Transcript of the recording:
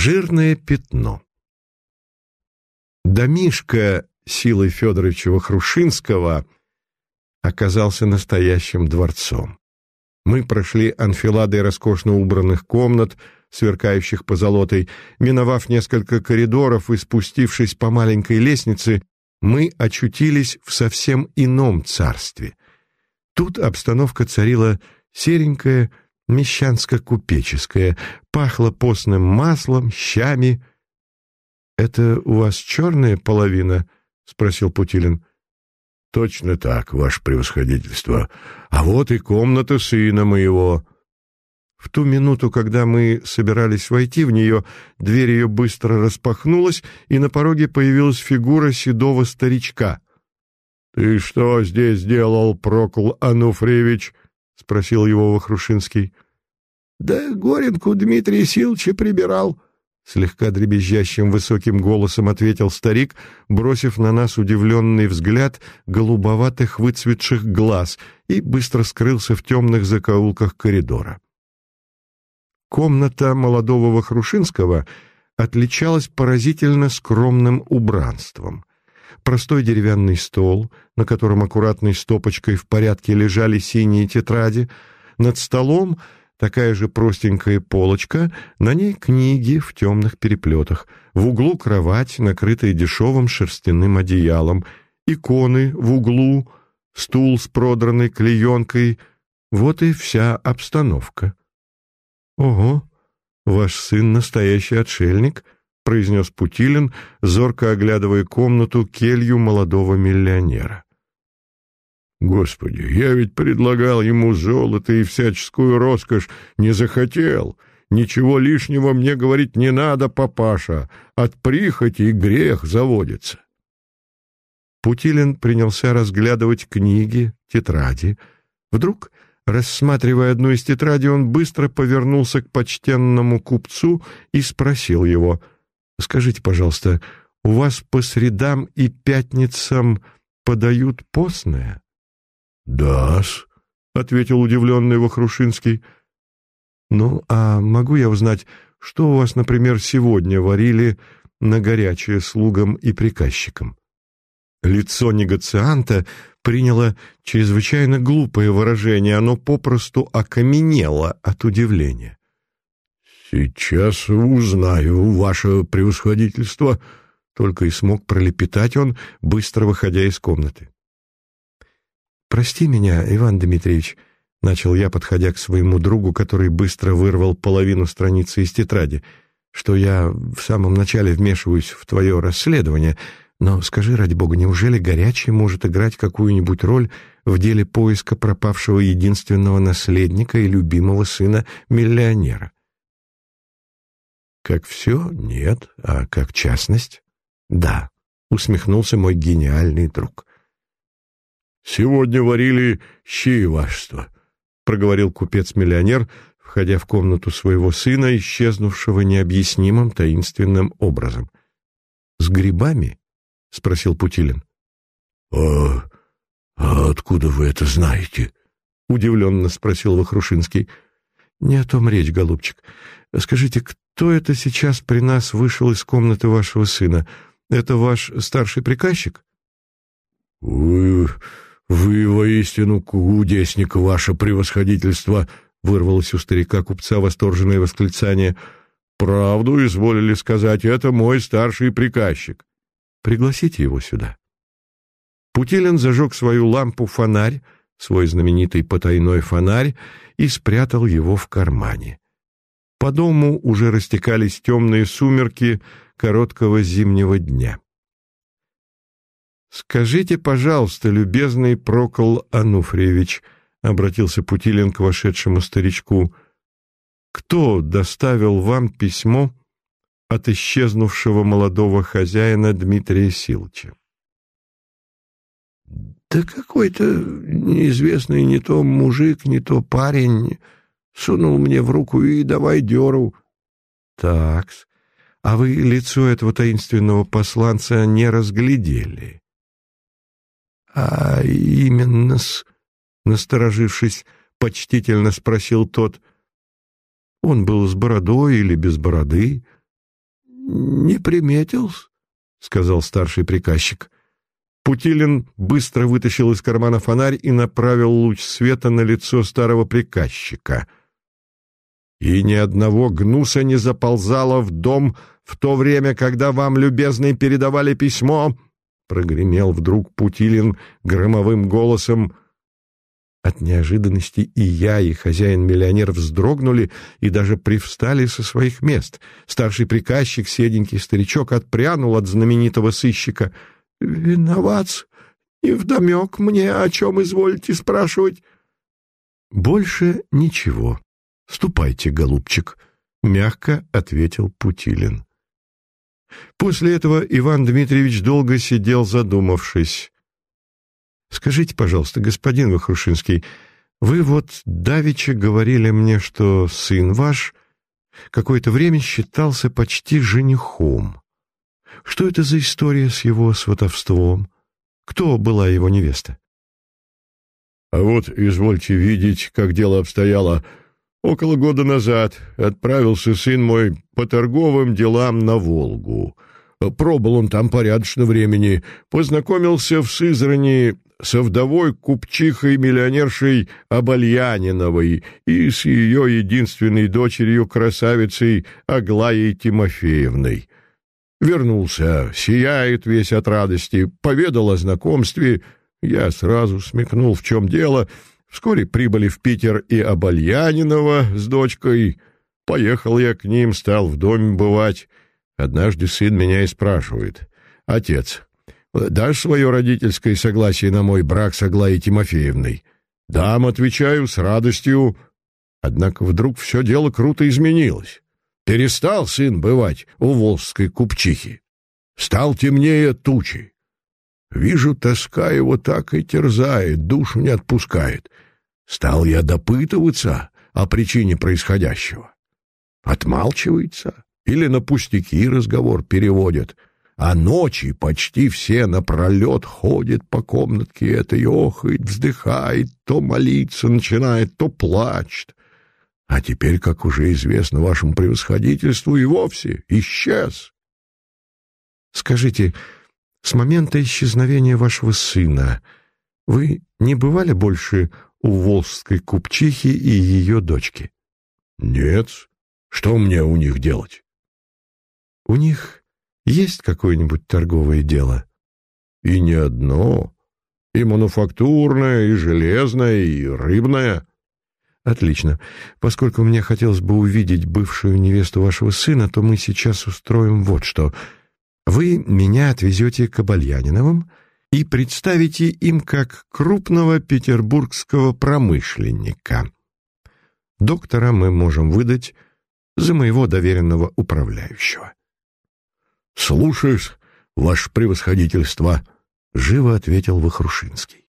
Жирное пятно. Домишка силой Федоровича Вахрушинского оказался настоящим дворцом. Мы прошли анфиладой роскошно убранных комнат, сверкающих позолотой. Миновав несколько коридоров и спустившись по маленькой лестнице, мы очутились в совсем ином царстве. Тут обстановка царила серенькая, мещанско-купеческая, пахло постным маслом, щами. — Это у вас черная половина? — спросил Путилин. — Точно так, ваше превосходительство. А вот и комната сына моего. В ту минуту, когда мы собирались войти в нее, дверь ее быстро распахнулась, и на пороге появилась фигура седого старичка. — Ты что здесь делал, Прокл Ануфриевич? — спросил его Вахрушинский. — Да Горенку Дмитрий Силча прибирал, — слегка дребезжащим высоким голосом ответил старик, бросив на нас удивленный взгляд голубоватых выцветших глаз и быстро скрылся в темных закоулках коридора. Комната молодого Вахрушинского отличалась поразительно скромным убранством. Простой деревянный стол, на котором аккуратной стопочкой в порядке лежали синие тетради, над столом такая же простенькая полочка, на ней книги в темных переплетах, в углу кровать, накрытая дешевым шерстяным одеялом, иконы в углу, стул с продранной клеенкой. Вот и вся обстановка. «Ого, ваш сын настоящий отшельник», — произнес Путилин, зорко оглядывая комнату келью молодого миллионера. «Господи, я ведь предлагал ему золото и всяческую роскошь, не захотел. Ничего лишнего мне говорить не надо, папаша, от прихоти грех заводится». Путилин принялся разглядывать книги, тетради. Вдруг Рассматривая одну из тетрадей, он быстро повернулся к почтенному купцу и спросил его, «Скажите, пожалуйста, у вас по средам и пятницам подают постное?» «Да-с», — ответил удивленный Вахрушинский. «Ну, а могу я узнать, что у вас, например, сегодня варили на горячее слугам и приказчикам?» Лицо негацианта приняло чрезвычайно глупое выражение, оно попросту окаменело от удивления. «Сейчас узнаю, ваше превосходительство», — только и смог пролепетать он, быстро выходя из комнаты. «Прости меня, Иван Дмитриевич», — начал я, подходя к своему другу, который быстро вырвал половину страницы из тетради, «что я в самом начале вмешиваюсь в твое расследование», но скажи, ради бога, неужели горячий может играть какую-нибудь роль в деле поиска пропавшего единственного наследника и любимого сына миллионера? Как все? Нет. А как частность? Да, усмехнулся мой гениальный друг. Сегодня варили щи, вашество, проговорил купец-миллионер, входя в комнату своего сына, исчезнувшего необъяснимым таинственным образом. С грибами — спросил Путилин. «А, а откуда вы это знаете?» — удивленно спросил Вахрушинский. «Не о том речь, голубчик. Скажите, кто это сейчас при нас вышел из комнаты вашего сына? Это ваш старший приказчик?» «Вы... вы воистину кудесник, ваше превосходительство!» — вырвалось у старика-купца восторженное восклицание. «Правду изволили сказать, это мой старший приказчик». Пригласите его сюда. Путилин зажег свою лампу-фонарь, свой знаменитый потайной фонарь, и спрятал его в кармане. По дому уже растекались темные сумерки короткого зимнего дня. «Скажите, пожалуйста, любезный Прокол Ануфриевич», — обратился Путилин к вошедшему старичку, — «кто доставил вам письмо от исчезнувшего молодого хозяина Дмитрия Силча. «Да какой-то неизвестный не то мужик, не то парень сунул мне в руку и давай деру». «Такс, а вы лицо этого таинственного посланца не разглядели?» «А именно-с», насторожившись, почтительно спросил тот. «Он был с бородой или без бороды?» не приметил, — сказал старший приказчик. Путилин быстро вытащил из кармана фонарь и направил луч света на лицо старого приказчика. «И ни одного гнуса не заползало в дом в то время, когда вам, любезный, передавали письмо!» — прогремел вдруг Путилин громовым голосом. От неожиданности и я, и хозяин-миллионер вздрогнули и даже привстали со своих мест. Старший приказчик, седенький старичок, отпрянул от знаменитого сыщика. — Виноват, невдомек мне, о чем изволите спрашивать. — Больше ничего. Ступайте, голубчик, — мягко ответил Путилин. После этого Иван Дмитриевич долго сидел задумавшись. Скажите, пожалуйста, господин Вахрушинский, вы вот давеча говорили мне, что сын ваш какое-то время считался почти женихом. Что это за история с его сватовством? Кто была его невеста? — А вот, извольте видеть, как дело обстояло. Около года назад отправился сын мой по торговым делам на Волгу. Пробыл он там порядочно времени, познакомился в Сызрани со вдовой купчихой-миллионершей Абальяниновой и с ее единственной дочерью, красавицей Аглаей Тимофеевной. Вернулся, сияет весь от радости, поведал о знакомстве. Я сразу смекнул, в чем дело. Вскоре прибыли в Питер и Абальянинова с дочкой. Поехал я к ним, стал в доме бывать. Однажды сын меня и спрашивает. «Отец, Дашь свое родительское согласие на мой брак с Аглаей Тимофеевной? Дам, отвечаю, с радостью. Однако вдруг все дело круто изменилось. Перестал сын бывать у волжской купчихи. Стал темнее тучи. Вижу, тоска его так и терзает, душу не отпускает. Стал я допытываться о причине происходящего. Отмалчивается или на пустяки разговор переводит — а ночи почти все напролет ходит по комнатке этой, охает, вздыхает, то молиться начинает, то плачет. А теперь, как уже известно вашему превосходительству, и вовсе исчез. Скажите, с момента исчезновения вашего сына вы не бывали больше у волжской купчихи и ее дочки? Нет. Что мне у них делать? У них есть какое-нибудь торговое дело? И не одно. И мануфактурное, и железное, и рыбное. Отлично. Поскольку мне хотелось бы увидеть бывшую невесту вашего сына, то мы сейчас устроим вот что. Вы меня отвезете к Обальяниновым и представите им как крупного петербургского промышленника. Доктора мы можем выдать за моего доверенного управляющего. «Слушаюсь, ваше превосходительство», — живо ответил Вахрушинский.